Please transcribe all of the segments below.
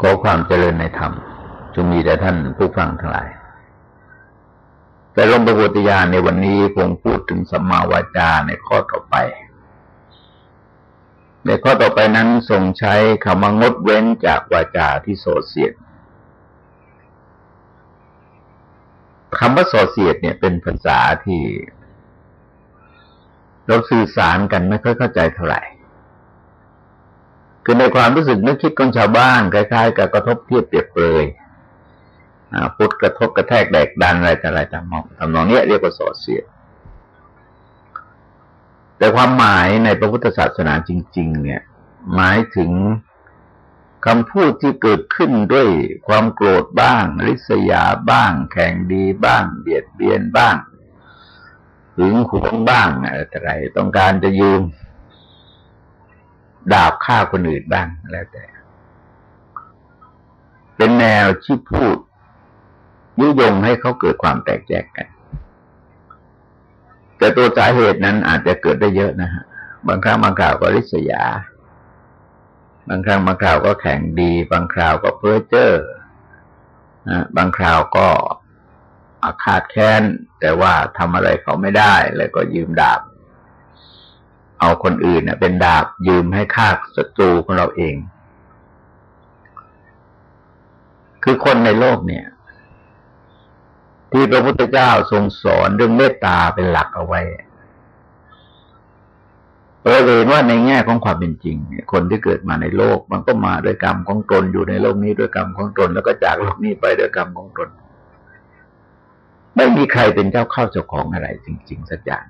ขอความเจริญในธรรมจงมีแต่ท่านผู้ฟังทั้งหลาย แต่ลงประวัติญาณในวันนี้คงพูดถึงสัมมาวาจาในข้อต่อไป ในข้อต่อไปนั้นทรงใช้คำว่างดเว้นจากวาจาที่โสเสียดคำว่าโสเสียดเนี่ยเป็นภาษาที่เราสื่อสารกันไม่ค่อยเข้าใจเท่าไหร่ คือในความรู้สึกนึกคิดของชาวบ้านคล้ายๆกับกระทบเทียบเปรียบเปรยพุทธกระทบกระแทกแดกดันอะไรแต่อะไรต่างๆทำนองนี้เรียกว่าสอดเสียดแต่ความหมายในพระพุทธศาสนาจริง ๆ เนี่ย หมายถึงคำพูดที่เกิดขึ้นด้วยความโกรธบ้าง ริษยาบ้าง แข่งดีบ้าง เบียดเบียนบ้างหึงหวงบ้างอะไรต่ไรต้องการจะยืม ดาบฆ่าคนอื่นบ้างแล้วแต่ เป็นแนวที่พูดยุยงให้เขาเกิดความแตกแยกกัน แต่ตัวสาเหตุนั้นอาจจะเกิดได้เยอะนะฮะบางครั้งบางคราวก็ริษยา บางครั้งบางคราวก็แข่งดี บางคราวก็เพ้อเจ้อะบางคราวก็อาฆาตแค้น แต่ว่าทำอะไรเขาไม่ได้ แล้วก็ยืมดาบ เอาคนอื่นเน่ยเป็นดาบยืมให้ฆ่าศัตรูของเราเอง คือคนในโลกเนี่ย ที่พระพุทธเจ้าทรงสอนเรื่องเมตตาเป็นหลักเอาไว้เราเห็นว่าในแง่ของความเป็นจริงคนที่เกิดมาในโลก มันก็มาด้วยกรรมของตนอยู่ในโลกนี้ด้วยกรรมของตน แล้วก็จากโลกนี้ไปด้วยกรรมของตน ไม่มีใครเป็นเจ้าเข้าเจ้าของอะไรจริง ๆ สักอย่าง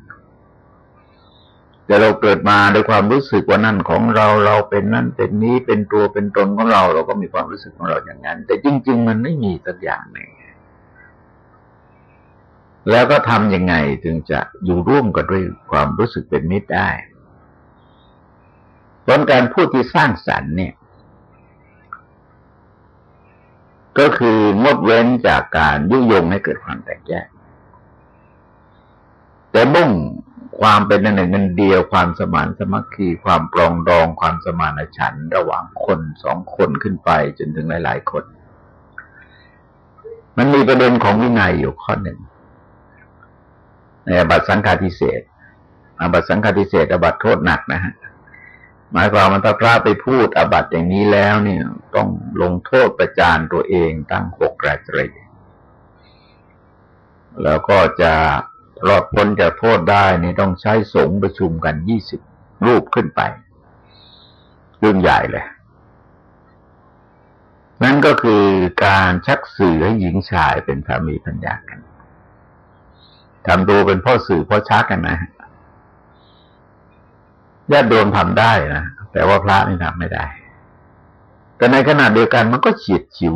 แต่เราเกิดมาด้วยความรู้สึกว่านั่นของเราเราเป็นนั่นเป็นนี้เป็นตัวเป็นตนของเรา เราก็มีความรู้สึกของเราอย่างนั้น แต่จริง ๆ มันไม่มีสักอย่างหนึ่งแล้วก็ทำยังไงถึงจะอยู่ร่วมกันด้วยความรู้สึกเป็นมิตรได้ผลการพูดที่สร้างสรรค์เนี่ย ก็คืองดเว้นจากการยุยงให้เกิดความแตกแยก แต่มุ่ง ความเป็นหนึ่งเงินเดียวความสมานสมัคคีความปรองดองความสมานฉันท์ระหว่างคนสองคนขึ้นไปจนถึงหลาย ๆ คน มันมีประเด็นของวินัยอยู่ข้อหนึ่งในบัตสังฆาทิเศษอาบัตสังฆาทิเศษอาบัตโทษหนักนะฮะหมายความว่าถ้าพระไปพูดอาบัตอย่างนี้แล้วเนี่ย ต้องลงโทษประจานตัวเองตั้งหกราตรีแล้วก็จะ รอดพ้นจากโทษได้นี่ต้องใช้สงประชุมกันยี่สิบรูปขึ้นไป เรื่องใหญ่เลย นั่นก็คือการชักสื่อให้หญิงชายเป็นสามีพัญญากันทำตัวเป็นพ่อสื่อพ่อชักกันนะญาติโดมทำได้นะ แต่ว่าพระนี่ทำไม่ได้ แต่ในขณะเดียวกันมันก็เฉียดฉิว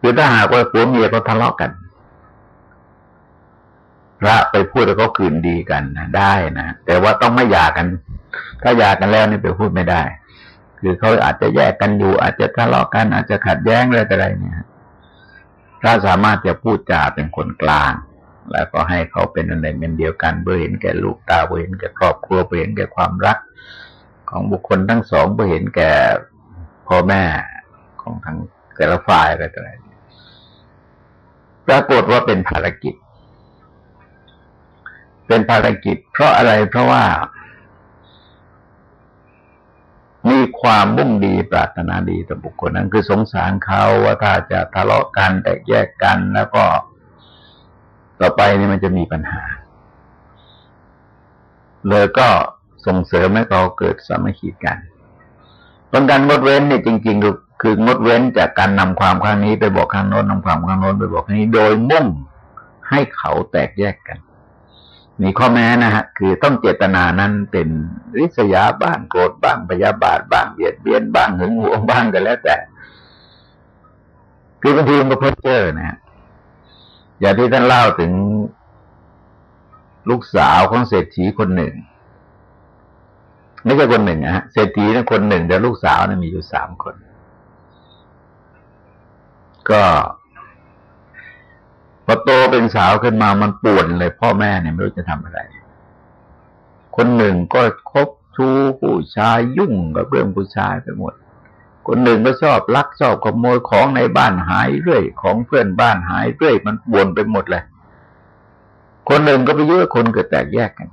คือถ้าหากว่าผัวเมียเขาทะเลาะกัน พระไปพูดแล้วก็คืนดีกันนะได้นะแต่ว่าต้องไม่หย่ากัน ถ้าหย่ากันแล้วนี่ไปพูดไม่ได้ คือเขาอาจจะแยกกันอยู่ อาจจะทะเลาะกัน อาจจะขัดแย้งอะไรอะไรเนี่ยถ้าสามารถจะพูดจาเป็นคนกลาง แล้วก็ให้เขาเป็นอันหนึ่งเป็นเดียวกันเพื่อเห็นแก่ลูกตาเพื่อเห็นแก่ครอบครัวเพื่อเห็นแก่ความรัก ของบุคคลทั้งสองเพื่อเห็นแก่พ่อแม่ของทั้งแต่ละฝ่ายอะไรต่ออะไรปรากฏว่าเป็นภารกิจ เป็นภารกิจ เพราะอะไรเพราะว่า มีความมุ่งดีปรารถนาดีต่อบุคคลนั้น คือสงสารเขาว่าถ้าจะทะเลาะกันแตกแยกกันแล้วก็ ต่อไปนี่มันจะมีปัญหา เลยก็ส่งเสริมให้เขาเกิดสามัคคีกันตรงการงดเว้นเนี่ยจริงๆคืองดเว้นจากการนำความข้างนี้ไปบอกข้างโน้นนำความข้างโน้นไปบอกข้างนี้ โดยมุ่งให้เขาแตกแยกกัน มีข้อแม้นะฮะ คือต้องเจตนานั้นเป็นริษยาบ้างโกรธบ้างพยาบาทบ้างเบียดเบียนบ้างหึงหวงบ้างกันแล้วแต่ คือบางทีมันก็เพ้อเจ้อนะฮะอย่างที่ท่านเล่าถึงลูกสาวของเศรษฐีคนหนึ่ง ไม่ใช่คนหนึ่งนะฮะเศรษฐีนั้นคนหนึ่งแต่ลูกสาวนั้นมีอยู่สามคน ก็ พอโตเป็นสาวขึ้นมามันป่วดเลย พ่อแม่เนี่ยไม่รู้จะทำอะไร คนหนึ่งก็คบชู้ผู้ชายยุ่งกับเรื่องผู้ชายไปหมด คนหนึ่งก็ชอบลักชอบขโมยของในบ้านหายเรื่อย ของเพื่อนบ้านหายเรื่อย มันวนไปหมดเลย คนหนึ่งก็ไปยุ่งคนเกิดแตกแยกกัน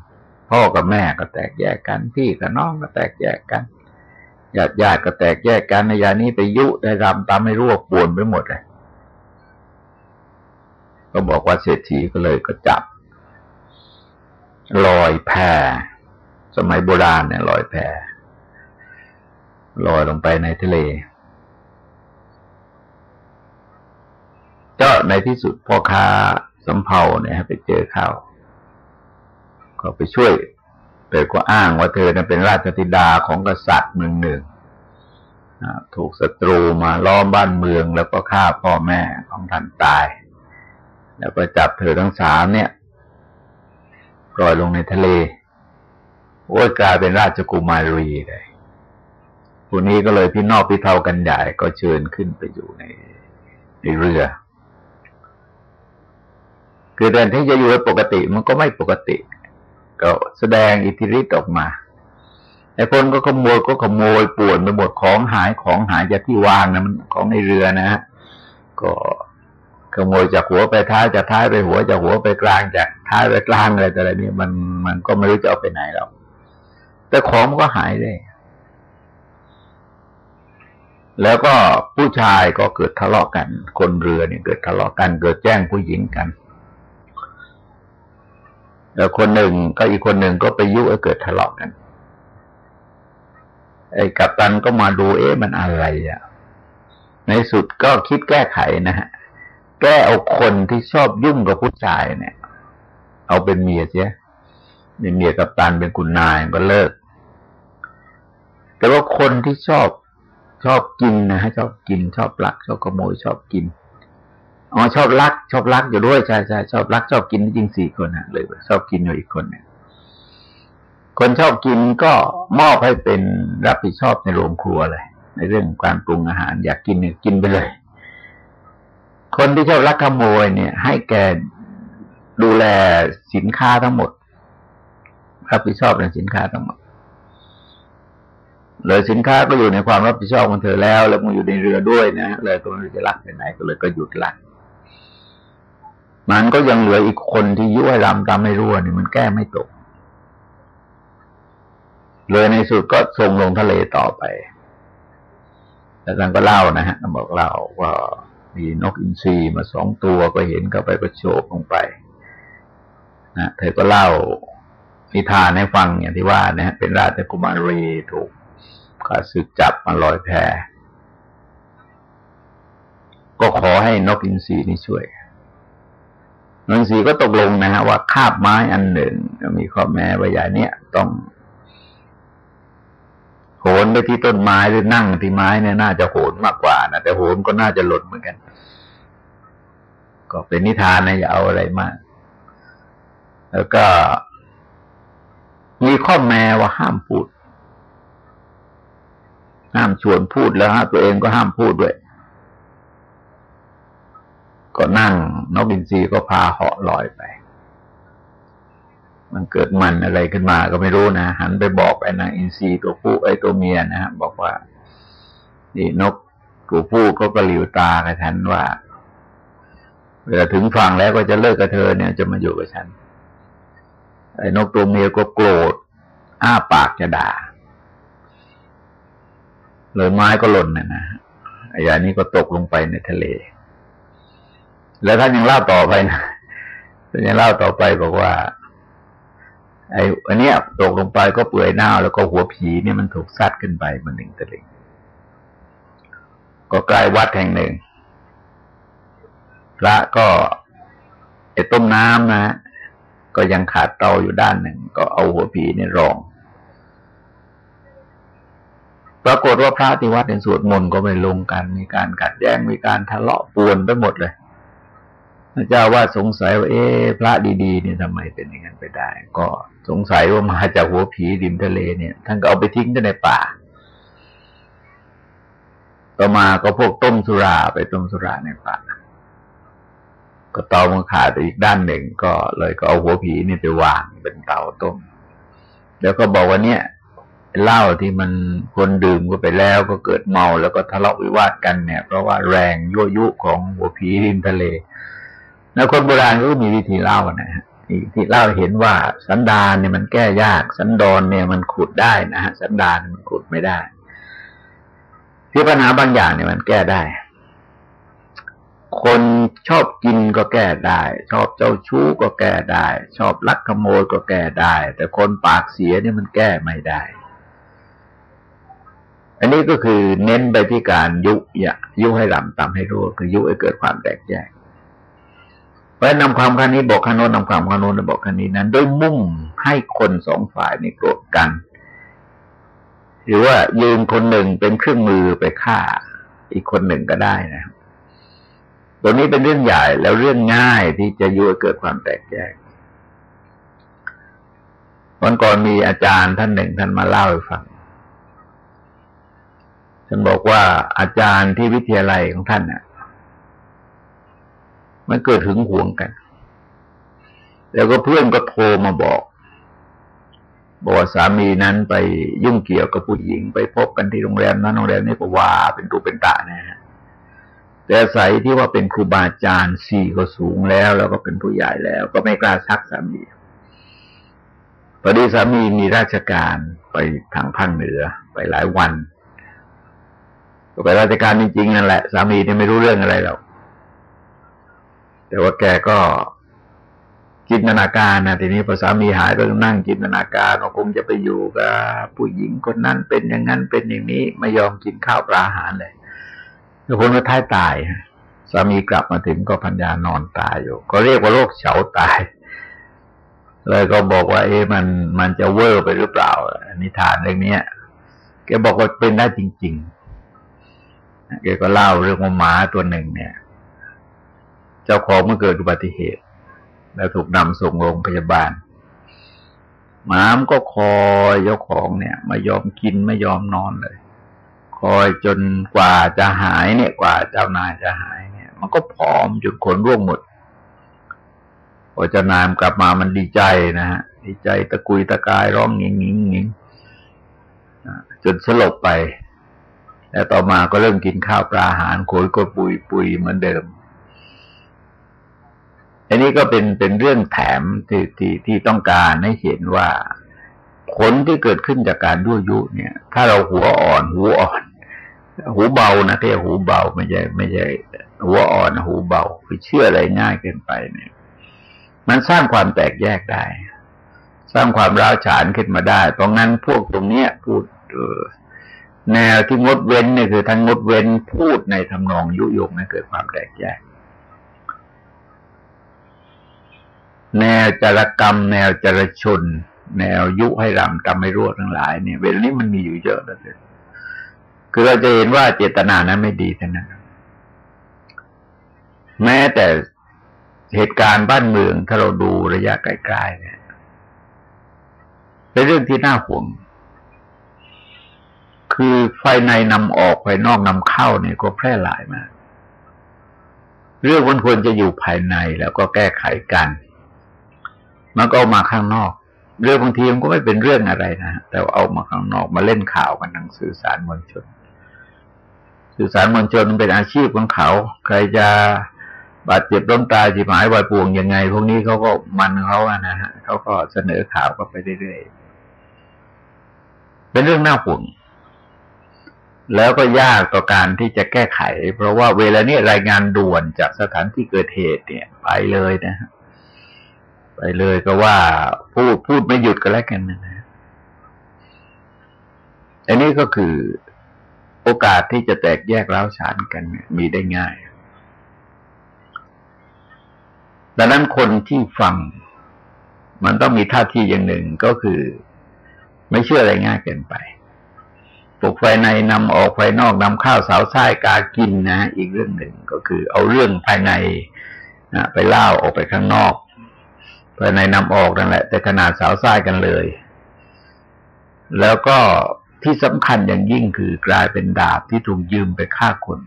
พ่อกับแม่ก็แตกแยกกัน พี่กับน้องก็แตกแยกกันญาติญาติก็แตกแยกกันในยานี้ไปยุได้รำตามไม่รู้ว่าปวนไปหมดเลย ก็บอกว่าเศรษฐีก็เลยก็จับลอยแพสมัยโบราณเนี่ยลอยแพลอยลงไปในทะเลก็ในที่สุดพ่อค้าสำเภาเนี่ยไปเจอเข้าก็ไปช่วยเธอก็อ้างว่าเธอเป็นราชธิดาของกษัตริย์เมืองหนึ่งถูกศัตรูมาล้อมบ้านเมืองแล้วก็ฆ่าพ่อแม่ของท่านตาย แล้วก็จับเธอทั้งสามเนี่ยปล่อยลงในทะเลโอ้ยกลายเป็นราชกุมารีเลยผู้นี้ก็เลยพี่นอกพี่เทากันใหญ่ก็เชิญขึ้นไปอยู่ในในเรือ คือแทนที่จะอยู่ปกติมันก็ไม่ปกติ ก็แสดงอิทธิฤทธิ์ออกมาไอ้คนก็ขโมยก็ขโมยป่วนไปหมดของหายของหายจากที่วางนะมันของในเรือนะฮะก็ ขโมยจากหัวไปท้ายจากท้ายไปหัวจากหัวไปกลางจากท้ายไปกลางอะไรแต่อะไรนี่มันมันก็ไม่รู้จะเอาไปไหนแล้วแต่ของมันก็หายเลยแล้วก็ผู้ชายก็เกิดทะเลาะกัน คนเรือเนี่ยเกิดทะเลาะกัน เกิดแจ้งผู้หญิงกัน แล้วคนหนึ่งก็อีกคนหนึ่งก็ไปยุให้เกิดทะเลาะกัน ไอ้กัปตันก็มาดูเอ๊ะมันอะไรอะ ในสุดก็คิดแก้ไขนะฮะ แก้เอาคนที่ชอบยุ่งกับผู้ชายเนี่ย เอาเป็นเมียเสียเป็นเมียกัปตันเป็นคุณนายก็เลิก แต่ว่าคนที่ชอบชอบกินนะฮะชอบกิน ชอบลัก ชอบขโมยชอบกินอ๋อชอบลัก ชอบลักอยู่ด้วยใช่ใช่ชอบลัก ชอบกินจริงสี่คนนะเลยชอบกินอยู่อีกคนเนี่ยคนชอบกินก็มอบให้เป็นรับผิดชอบในโรงครัวเลย ในเรื่องการปรุงอาหาร อยากกินเนี่ยกินไปเลย คนที่ชอบลักขโมยเนี่ย ให้แกดูแลสินค้าทั้งหมดรับผิดชอบในสินค้าทั้งหมดเลยสินค้าก็อยู่ในความรับผิดชอบของเธอแล้ว แล้วมันอยู่ในเรือด้วยนะเลยก็ไม่รู้จะลักไปไหนก็เลยก็หยุดลักมันก็ยังเหลืออีกคนที่ยุ่ยรำตามไม่รู้นี่มันแก้ไม่ตก เลยในสุดก็ส่งลงทะเลต่อไปแต่ท่านก็เล่านะฮะบอกเล่าว่า มีนกอินทรีมาสองตัวก็เห็นก็ไปประโฉบลงไปนะเธอก็เล่านิทานให้ฟังอย่างที่ว่านะฮะเป็นราชกุมารีถูกข้าศึกจับมาลอยแพก็ขอให้นกอินทรีนี่ช่วยนกอินทรีก็ตกลงนะฮะว่าคาบไม้อันหนึ่งมีข้อแม้ว่าอย่างเนี้ยต้อง โหนไปที่ต้นไม้หรือนั่งที่ไม้เนี่ยน่าจะโหนมากกว่านะแต่โหนก็น่าจะหล่นเหมือนกัน ก็เป็นนิทานนะอย่าเอาอะไรมาก แล้วก็ มีข้อแม้ว่าห้ามพูด ห้ามชวนพูดแล้วฮะตัวเองก็ห้ามพูดด้วย ก็นั่งนกบินซีก็พาเหาะลอยไป มันเกิดมันอะไรขึ้นมาก็ไม่รู้นะ หันไปบอกไอ้นางอินทรีตัวผู้ไอ้ตัวเมียนะฮะบอกว่านี่นกตัวผู้ก็กระหลิวตากับฉันว่าเวลาถึงฟังแล้วก็จะเลิกกับเธอเนี่ย จะมาอยู่กับฉัน ไอ้นกตัวเมียก็โกรธอ้าปากจะด่าเลยไม้ก็หล่นนะนะไอ้ยานี้ก็ตกลงไปในทะเล แล้วท่านยังเล่าต่อไปนะท่านยังเล่าต่อไปบอกว่า ไอ้อันเนี้ยตกลงไปก็เปื่อยเน่าแล้วก็หัวผีเนี่ยมันถูกซัดขึ้นไปมันหนึ่งตะลิงก็ใกล้วัดแห่งหนึ่ง พระก็ไอ้ต้มน้ำนะก็ยังขาดเตาอยู่ด้านหนึ่ง ก็เอาหัวผีเนี่ยรอง ปรากฏว่าพระที่วัดในสวดมนต์ก็ไม่ลงกัน มีการขัดแย้งมีการทะเลาะปวนไปหมดเลย ระเจ้าว่าสงสัยว่าเอ๊พระดีๆเนี่ยทำไมเป็นอย่างนั้นไปได้ ก็สงสัยว่ามาจากหัวผีริมทะเลเนี่ยท่านก็เอาไปทิ้งกันในป่า ต่อมาก็พวกต้มสุราไปต้มสุราในป่าก็เตามันขาดอีกด้านหนึ่งก็เลยก็เอาหัวผีนี่ไปวางเป็นเตาต้ม แล้วก็บอกว่าเนี่ยเหล้าที่มันคนดื่มก็ไปแล้วก็เกิดเมาแล้วก็ทะเลาะวิวาทกันเนี่ย เพราะว่าแรงยั่วยุของหัวผีริมทะเล แล้วคนโบราณก็มีวิธีเล่านะฮะที่เล่าเห็นว่าสันดานเนี่ยมันแก้ยาก สันดอนเนี่ยมันขุดได้นะฮะสันดานมันขุดไม่ได้ที่ปัญหาบางอย่างเนี่ยมันแก้ได้ คนชอบกินก็แก้ได้ ชอบเจ้าชู้ก็แก้ได้ ชอบลักขโมยก็แก้ได้ แต่คนปากเสียเนี่ยมันแก้ไม่ได้ อันนี้ก็คือเน้นไปที่การยุยยุให้ลำตามให้รู้คือยุให้เกิดความแตกแยก เพราะนำความคันนี้บอกคันโน้นนำความคันโน้นบอกคันนี้นั้นด้วยมุ่งให้คนสองฝ่ายในโกรธกัน หรือว่ายืนคนหนึ่งเป็นเครื่องมือไปฆ่า อีกคนหนึ่งก็ได้นะตัวนี้เป็นเรื่องใหญ่แล้วเรื่องง่ายที่จะยั่วเกิดความแตกแยกวันก่อนมีอาจารย์ท่านหนึ่งท่านมาเล่าให้ฟังท่านบอกว่าอาจารย์ที่วิทยาลัยของท่านน่ะ มันเกิดถึงห่วงกัน แล้วก็เพื่อนก็โทรมาบอก บอกว่าสามีนั้นไปยุ่งเกี่ยวกับผู้หญิง ไปพบกันที่โรงแรมนั้นโรงแรมนี้ก็ว่าเป็นตูเป็นตะนะฮะแต่ใส่ที่ว่าเป็นครูบาอาจารย์สี่ก็สูงแล้ว แล้วก็เป็นผู้ใหญ่แล้ว ก็ไม่กล้าชักสามีพอดีสามีมีราชการไปทางภาคเหนือไปหลายวัน ก็ไปราชการจริงๆนั่นแหละ สามีเนี่ยไม่รู้เรื่องอะไรหรอก แต่ว่าแกก็จินตนาการนะทีนี้พอสามีหายก็นั่งจินตนาการว่าคงจะไปอยู่กับผู้หญิงคนนั้นเป็นอย่างนั้นเป็นอย่างนี้ไม่ยอมกินข้าวปลาอาหารเลยแล้วคนก็ท้ายตายสามีกลับมาถึงก็พัญญานอนตายอยู่ ก็เรียกว่าโรคเฉาตายเลยก็บอกว่า เอ๊ะมันมันจะเวอร์ไปหรือเปล่านิทานเรื่องนี้แกบอกว่าเป็นได้จริง ๆแกก็เล่าเรื่องว่าหมาตัวหนึ่งเนี่ย จ้าของเมื่อเกิดอุบัติเหตุ แล้วถูกนำส่งโรงพยาบาลหมามก็คอยเจ้าของเนี่ยไม่ยอมกินไม่ยอมนอนเลย คอยจนกว่าจะหายเนี่ยกว่าเจ้านายจะหายเนี่ย มันก็ผอมจนขนร่วงหมดพอเจ้านายกลับมามันดีใจนะฮะดีใจตะกุยตะกายร้องงิงงิงงิงจนสลบไป แล้วต่อมาก็เริ่มกินข้าวปลาอาหารโขยก็ปุยปุยเหมือนเดิม อันนี้ก็เป็นเป็นเรื่องแถมที่ที่ที่ต้องการให้เห็นว่าผลที่เกิดขึ้นจากการยั่วยุเนี่ย ถ้าเราหัวอ่อนหูอ่อน หูเบานะที่หูเบาไม่ใช่ไม่ใช่หัวอ่อนหูเบาคือเชื่ออะไรง่ายเกินไปเนี่ย มันสร้างความแตกแยกได้ สร้างความร้าวฉานขึ้นมาได้ เพราะงั้นพวกตรงเนี้ยพูดแนวที่งดเว้นเนี่ยคือทั้งงดเว้นพูดในทำนองยุยงให้เกิดความแตกแยก แนวจารกรรม แนวจารชน แนวยุให้รำกรรมไม่รั่วทั้งหลายเนี่ยเวลานี้มันมีอยู่เยอะแล้วเลยคือเราจะเห็นว่าเจตนานั้นไม่ดีท่านั้นแม้แต่เหตุการณ์บ้านเมืองถ้าเราดูระยะไกลๆเนี่ยเป็นเรื่องที่น่าห่วง คือไฟในนำออกไฟนอกนำเข้าเนี่ยก็แพร่หลายมาก เรื่องมันควรจะอยู่ภายในแล้วก็แก้ไขกัน มันก็เอามาข้างนอก เรื่องบางทีมันก็ไม่เป็นเรื่องอะไรนะแต่เอามาข้างนอกมาเล่นข่าวกันทางสื่อสารมวลชน สื่อสารมวลชนเป็นอาชีพของเขา ใครจะบาดเจ็บล้มตายจีหมาย วายป่วงยังไง พวกนี้เขาก็มันเขาอะนะฮะเขาก็เสนอข่าวก็ไปเรื่อยๆเป็นเรื่องน่าห่วงแล้วก็ยากต่อการที่จะแก้ไข เพราะว่าเวลานี้รายงานด่วนจากสถานที่เกิดเหตุเนี่ย ไปเลยนะฮะ ไปเลยก็ว่าพูดพูดไม่หยุดก็แล้วกันนะอันนี้ก็คือโอกาสที่จะแตกแยกร้าวฉานกันมีได้ง่าย ดังนั้นคนที่ฟัง มันต้องมีท่าทีอย่างหนึ่งก็คือ ไม่เชื่ออะไรง่ายเกินไปปลุกไฟในนำออกไฟนอกนำข้าวสาวไส้กากินนะ อีกเรื่องหนึ่งก็คือ เอาเรื่องภายในนะไปเล่าออกไปข้างนอก ภายในนำออกนั่นแหละ แต่ขนาดสาวซ่ายกันเลย แล้วก็ที่สำคัญอย่างยิ่งคือกลายเป็นดาบที่ถูกยืมไปฆ่าคน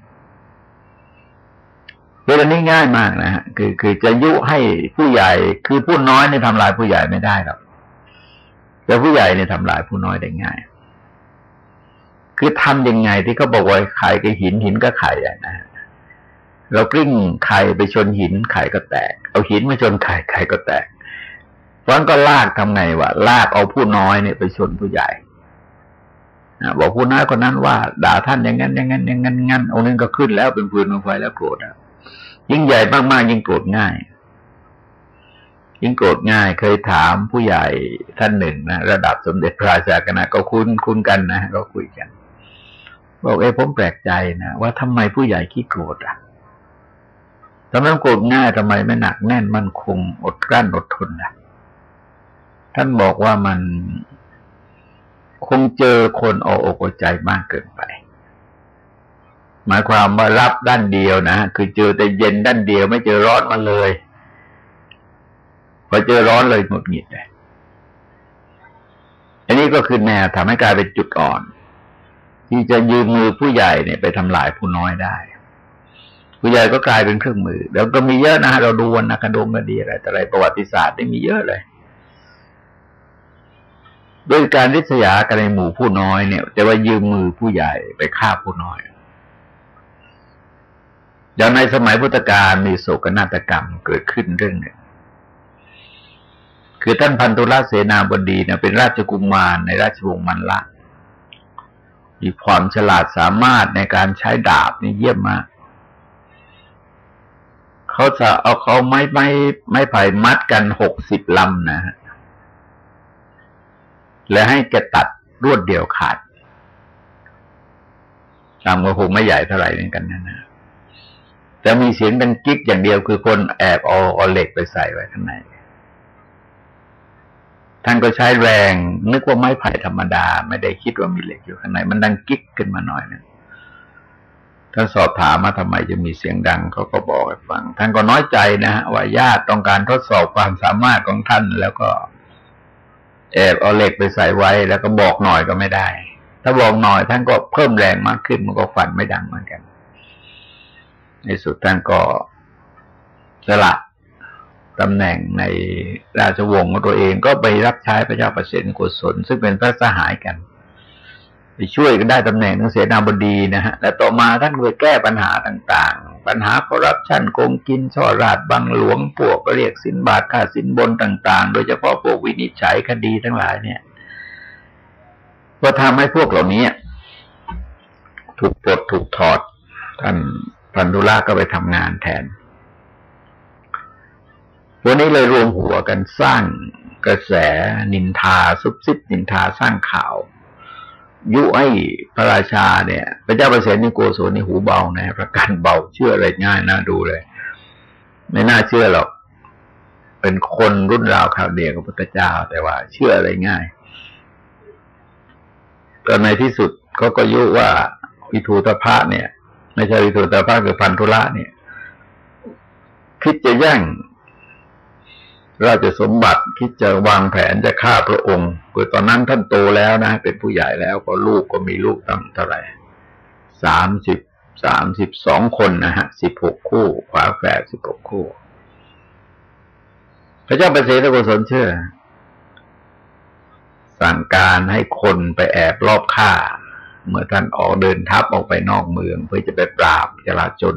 เรื่องนี้ง่ายมากนะฮะคือคือจะยุให้ผู้ใหญ่ คือผู้น้อยในทำลายผู้ใหญ่ไม่ได้หรอกแต่ผู้ใหญ่เนี่ยทำลายผู้น้อยได้ง่าย คือทำยังไงที่เขาบอกว่าไข่กับหินหินก็ไข่อะนะเรากลิ้งไข่ไปชนหินไข่ก็แตก เอาหินมาชนไข่ไข่ก็แตก เพราะนั้นก็ลากทำไงวะลากเอาผู้น้อยเนี่ยไปชนผู้ใหญ่บอกผู้น้อยคนนั้นว่า ด่าท่านอย่างนั้นอย่างนั้นอย่างนั้นงั้นองค์นึงก็ขึ้นแล้วเป็นปืนเป็นไฟแล้วโกรธอะยิ่งใหญ่มากๆยิ่งโกรธง่าย ยิ่งโกรธง่าย เคยถามผู้ใหญ่ท่านหนึ่งนะระดับสมเด็จพระราชากนะก็คุ้นคุ้นกันนะก็คุยกันบอกเอ้ผมแปลกใจนะว่าทำไมผู้ใหญ่ขี้โกรธอะทำไมโกรธง่ายทำไมไม่หนักแน่นมั่นคงอดกลั้นอดทนอะ ท่านบอกว่ามันคงเจอคนออกอกใจมากเกินไป หมายความว่ารับด้านเดียวนะคือเจอแต่เย็นด้านเดียว ไม่เจอร้อนมาเลย พอเจอร้อนเลยหงุดหงิดเลยอันนี้ก็คือแนวทำให้กลายเป็นจุดอ่อน ที่จะยืมมือผู้ใหญ่เนี่ยไปทำลายผู้น้อยได้ ผู้ใหญ่ก็กลายเป็นเครื่องมือ แล้วก็มีเยอะนะเราดูวันนักดงกันดีอะไรแต่อะไรประวัติศาสตร์ได้มีเยอะเลย ด้วยการริษยากันในหมู่ผู้น้อยเนี่ย แต่ว่ายืมมือผู้ใหญ่ไปฆ่าผู้น้อย อย่างในสมัยพุทธกาลมีโศกนาฏกรรมเกิดขึ้นเรื่องหนึ่ง คือท่านพันธุราเสนาบดีเนี่ยเป็นราชกุมมารในราชวงศ์มันละ มีความฉลาดสามารถในการใช้ดาบนี่เยี่ยมมากเขาจะเอาเขาไม้ไม้ไม้ไผ่มัดกันหกสิบลำนะฮะ และให้แกตัดรวดเดียวขาดตามก็คงไม่ใหญ่เท่าไหร่เหมือนกันนะนะแต่มีเสียงดังกิ๊กอย่างเดียวคือคนแอบเอาเอาเหล็กไปใส่ไว้ข้างในท่านก็ใช้แรง นึกว่าไม้ไผ่ธรรมดา ไม่ได้คิดว่ามีเหล็กอยู่ข้างใน มันดังกิ๊กขึ้นมาหน่อยนึงท่านสอบถามมาทำไมจะมีเสียงดังเขาก็บอกให้ฟัง ท่านก็น้อยใจนะฮะว่าญาติต้องการทดสอบความสามารถของท่านแล้วก็ แอบเอาเหล็กไปใส่ไว้ แล้วก็บอกหน่อยก็ไม่ได้ ถ้าบอกหน่อยท่านก็เพิ่มแรงมากขึ้นมันก็ฟันไม่ดังเหมือนกัน ในสุดท่านก็สละตำแหน่งในราชวงศ์ของตัวเองก็ไปรับใช้พระเจ้าประเสนกุศลซึ่งเป็นพระสหายกัน ไปช่วยกันได้ตำแหน่งทั้งเสนาบดีนะฮะ และต่อมาท่านไปแก้ปัญหาต่างๆ ปัญหาคอร์รัปชันโกงกินช่อราดบังหลวงพวกก็เรียกสินบาทค่าสินบนต่าง ๆ โดยเฉพาะพวกวินิจฉัยคดีทั้งหลายเนี่ย ก็ทำให้พวกเหล่านี้ถูกปลดถูกถอด ท่านพันธุล่าก็ไปทำงานแทน วันนี้เลยรวมหัวกันสร้างกระแสนินทาซุบซิบนินทาสร้างข่าว ยุให้พระราชาเนี่ย พระเจ้าประเสริฐนิโกโสนี่หูเบานะประกันเบาเชื่ออะไรง่ายน่าดูเลย ไม่น่าเชื่อหรอก เป็นคนรุ่นราวข่าวเดียวกับพระเจ้า แต่ว่า เชื่ออะไรง่ายตอนในที่สุดเขาก็ยุว่าวิทูตพระเนี่ย ไม่ใช่วิทูตพระคือพันธุระเนี่ย คิดจะแย่ง ราชสมบัติคิดจะวางแผนจะฆ่าพระองค์คือตอนนั้นท่านโตแล้วนะ เป็นผู้ใหญ่แล้วก็ลูกก็มีลูกตั้งเท่าไหร่สามสิบสามสิบสองคนนะฮะสิบหกคู่ขวาแฝดสิบหกคู่ พระเจ้าประเสริฐโกศลเชื่อ สั่งการให้คนไปแอบรอบฆ่า เมื่อท่านออกเดินทัพออกไปนอกเมือง เพื่อจะไปปราบจลาจน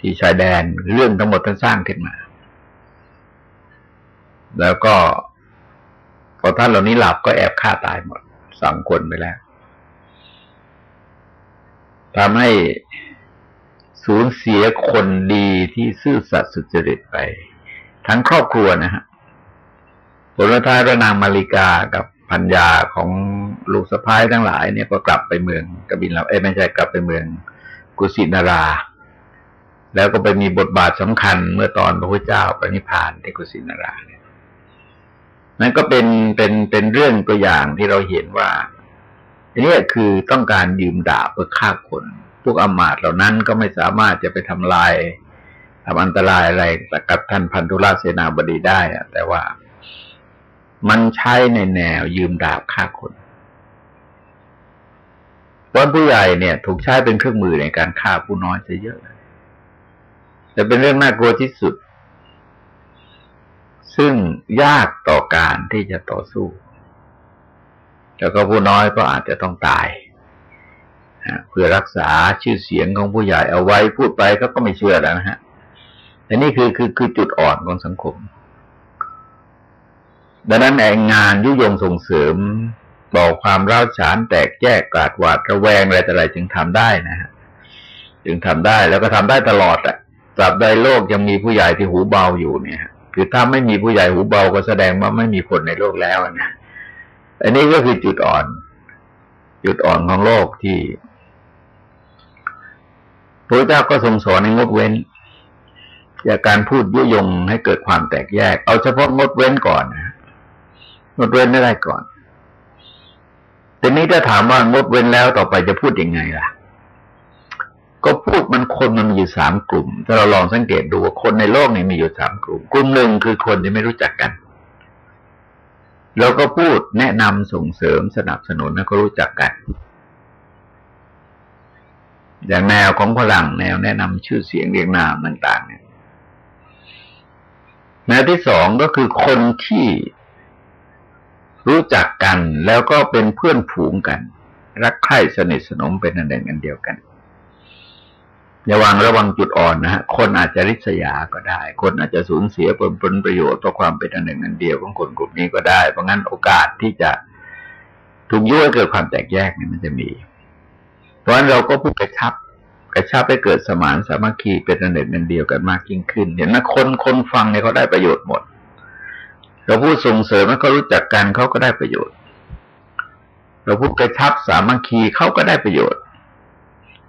ที่ชายแดนเรื่องทั้งหมดท่านสร้างขึ้นมา แล้วก็ พอท่านเหล่านี้หลับก็แอบฆ่าตายหมดสองคนไปแล้วทำให้สูญเสียคนดีที่ซื่อสัตย์สุจริตไป ทั้งครอบครัวนะฮะผลท้ายพระนางมาริกากับพัญญาของลูกสะพ้ายทั้งหลายเนี่ยก็กลับไปเมืองกบินเราเอ้ไม่ใช่กลับไปเมืองกุสินารา แล้วก็ไปมีบทบาทสำคัญเมื่อตอนพระพุทธเจ้าปณิพานที่กุสินารานั่ นั่นก็เป็นเป็นเป็นเรื่องตัวอย่างที่เราเห็นว่าอันนี้คือต้องการยืมดาบเพื่อฆ่าคน พวกอมาตเหล่านั้นก็ไม่สามารถจะไปทำลายทำอันตรายอะไรกับท่านพันธุราเสนาบดีได้อะแต่ว่ามันใช้ในแนวยืมดาบฆ่าคนวันผู้ใหญ่เนี่ย ถูกใช้เป็นเครื่องมือในการฆ่าผู้น้อยจะเยอะเลยแต่เป็นเรื่องน่ากลัวที่สุด ซึ่งยากต่อการที่จะต่อสู้ แล้วก็ผู้น้อยก็อาจจะต้องตายเพื่อรักษาชื่อเสียงของผู้ใหญ่เอาไว้พูดไปเขาก็ไม่เชื่อแล้วนะฮะแต่นี่คือคือคือจุดอ่อนของสังคม ดังนั้นแองงานยุยงส่งเสริมบอกความร้าวฉานแตกแยกกาดหวาดระแวงอะไรแต่อะไรจึงทำได้นะฮะจึงทำได้แล้วก็ทำได้ตลอดอะตราบใดโลกยังมีผู้ใหญ่ที่หูเบาอยู่เนี่ย คือถ้าไม่มีผู้ใหญ่หูเบาก็แสดงว่าไม่มีคนในโลกแล้วนะอันนี้ก็คือจุดอ่อน จุดอ่อนของโลกที่พระเจ้าก็ทรงสอนในงดเว้นจากการพูดยุยงให้เกิดความแตกแยก เอาเฉพาะงดเว้นก่อนงดเว้นไม่ได้ก่อนทีนี้ถ้าถามว่างดเว้นแล้วต่อไปจะพูดยังไงล่ะ ก็พูดมันคนมันมีอยู่สามกลุ่ม ถ้าเราลองสังเกตดูว่าคนในโลกนี้มีอยู่สามกลุ่ม กลุ่มหนึ่งคือคนที่ไม่รู้จักกันเราก็พูดแนะนำส่งเสริมสนับสนุนแล้วก็รู้จักกัน อย่างแนวของพลังแนวแนะนำชื่อเสียงเรียงนามต่าง ๆ เนี่ยแนวที่สองก็คือคนที่รู้จักกันแล้วก็เป็นเพื่อนผูงกัน รักใคร่สนิทสนมเป็นอันเดียวกันเดียวกัน อย่าวางระวังจุดอ่อนนะฮะ คนอาจจะริษยาก็ได้ คนอาจจะสูญเสียผลผลประโยชน์ต่อความเป็นอันหนึ่งอันเดียวของคนกลุ่มนี้ก็ได้ เพราะงั้นโอกาสที่จะถูกยุ่ยเกิดความแตกแยกนี่มันจะมี เพราะฉะนั้นเราก็พูดกระชับ กระชับไปเกิดสมานสามัคคีเป็นอันหนึ่งอันเดียวกันมากยิ่งขึ้น เห็นไหมคนคนฟังเนี่ยเขาได้ประโยชน์หมด เราพูดส่งเสริมให้เขารู้จักกันเขาก็ได้ประโยชน์ เราพูดกระชับสามัคคีเขาก็ได้ประโยชน์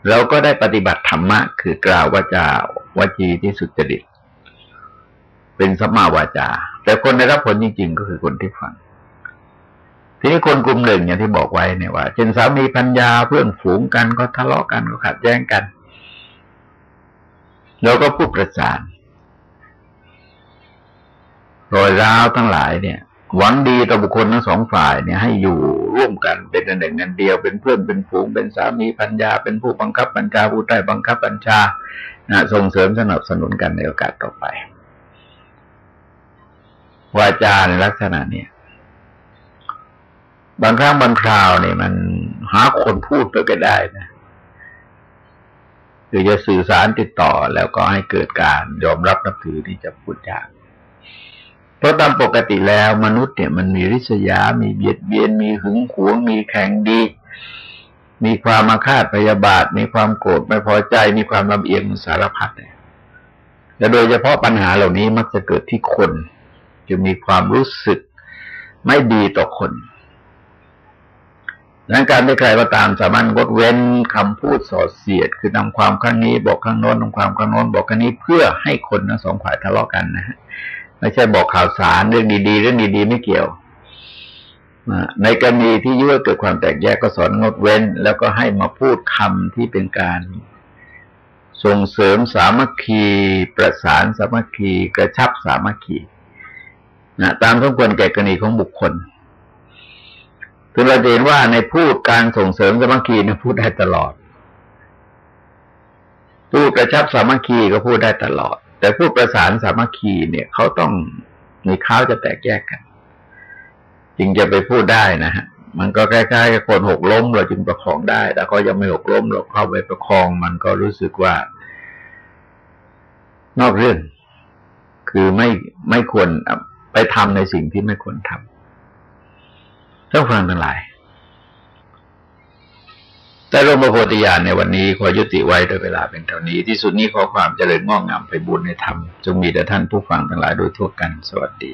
เราก็ได้ปฏิบัติธรรมะ คือกล่าววาจาวจีที่สุจริต เป็นสัมมาวาจา แต่คนได้รับผลจริง ๆ ก็คือคนที่ฟัง ทีนี้คนกลุ่มหนึ่งอย่างที่บอกไว้เนี่ยว่าเช่นสามีพัญญาเพื่อนฝูงกันก็ทะเลาะกันก็ขัดแย้งกันเราก็พูดประจานรอยร้าวทั้งหลายเนี่ย หวังดีต่อบุคคลทั้งสองฝ่ายเนี่ยให้อยู่ร่วมกันเป็นหนึ่งกันเดียวเป็นเพื่อนเป็นฝูงเป็นสามีปัญญา เป็นผู้บังคับบัญชาผู้ใต้บังคับบัญชานะส่งเสริมสนับสนุนกันในโอกาสต่อไป วาจาในลักษณะเนี้ยบางครั้งบางคราวเนี่ยมันหาคนพูดก็ได้นะคือจะสื่อสารติดต่อแล้วก็ให้เกิดการยอมรับนับถือที่จะพูดยาก เพราะตามปกติแล้วมนุษย์เนี่ยมันมีริษยา มีเบียดเบียน มีหึงหวง มีแข่งดี มีความมาคาดพยาบาท มีความโกรธไม่พอใจ มีความลำเอียงสารพัดเนี่ยแต่โดยเฉพาะปัญหาเหล่านี้มักจะเกิดที่คนจะมีความรู้สึกไม่ดีต่อคนดังนั้นการที่ใครก็ตามสามารถงดเว้นคำพูดส่อเสียด คือนำความข้างนี้บอกข้างโน้นนำความข้างโน้นบอกข้างนี้เพื่อให้คนทั้งสองฝ่ายทะเลาะกันนะฮะ ไม่ใช่บอกข่าวสารเรื่องดีๆเรื่องดีๆไม่เกี่ยวในกรณีที่ยั่วเกิดความแตกแยกก็สอนงดเว้น แล้วก็ให้มาพูดคำที่เป็นการ ส่งเสริมสามัคคี ประสานสามัคคี กระชับสามัคคีนะตามสมควรแก่กรณีของบุคคลคือเราเห็นว่าในพูดการส่งเสริมสามัคคีนี่ยพูดได้ตลอด พูดกระชับสามัคคีก็พูดได้ตลอด แต่ผู้ประสานสามัคคีเนี่ยเขาต้องมีข้าวจะแตกแยกกัน จึงจะไปพูดได้นะฮะมันก็คล้ๆกับคนหกล้มเราจึงประคองได้ แต่ก็ยังไม่หกล้มเราเข้าไปประคอง มันก็รู้สึกว่า นอกเรื่อง คือไม่ไม่ควรไปทำในสิ่งที่ไม่ควรทำต้องฟังทั้งหลาย แต่ร่มโพธิญาณในวันนี้ขอยุติไว้โดยเวลาเป็นเท่านี้ ที่สุดนี้ขอความเจริญงอกงามไปบุญในธรรม จงมีแด่ท่านผู้ฟังทั้งหลายโดยทั่วกัน สวัสดี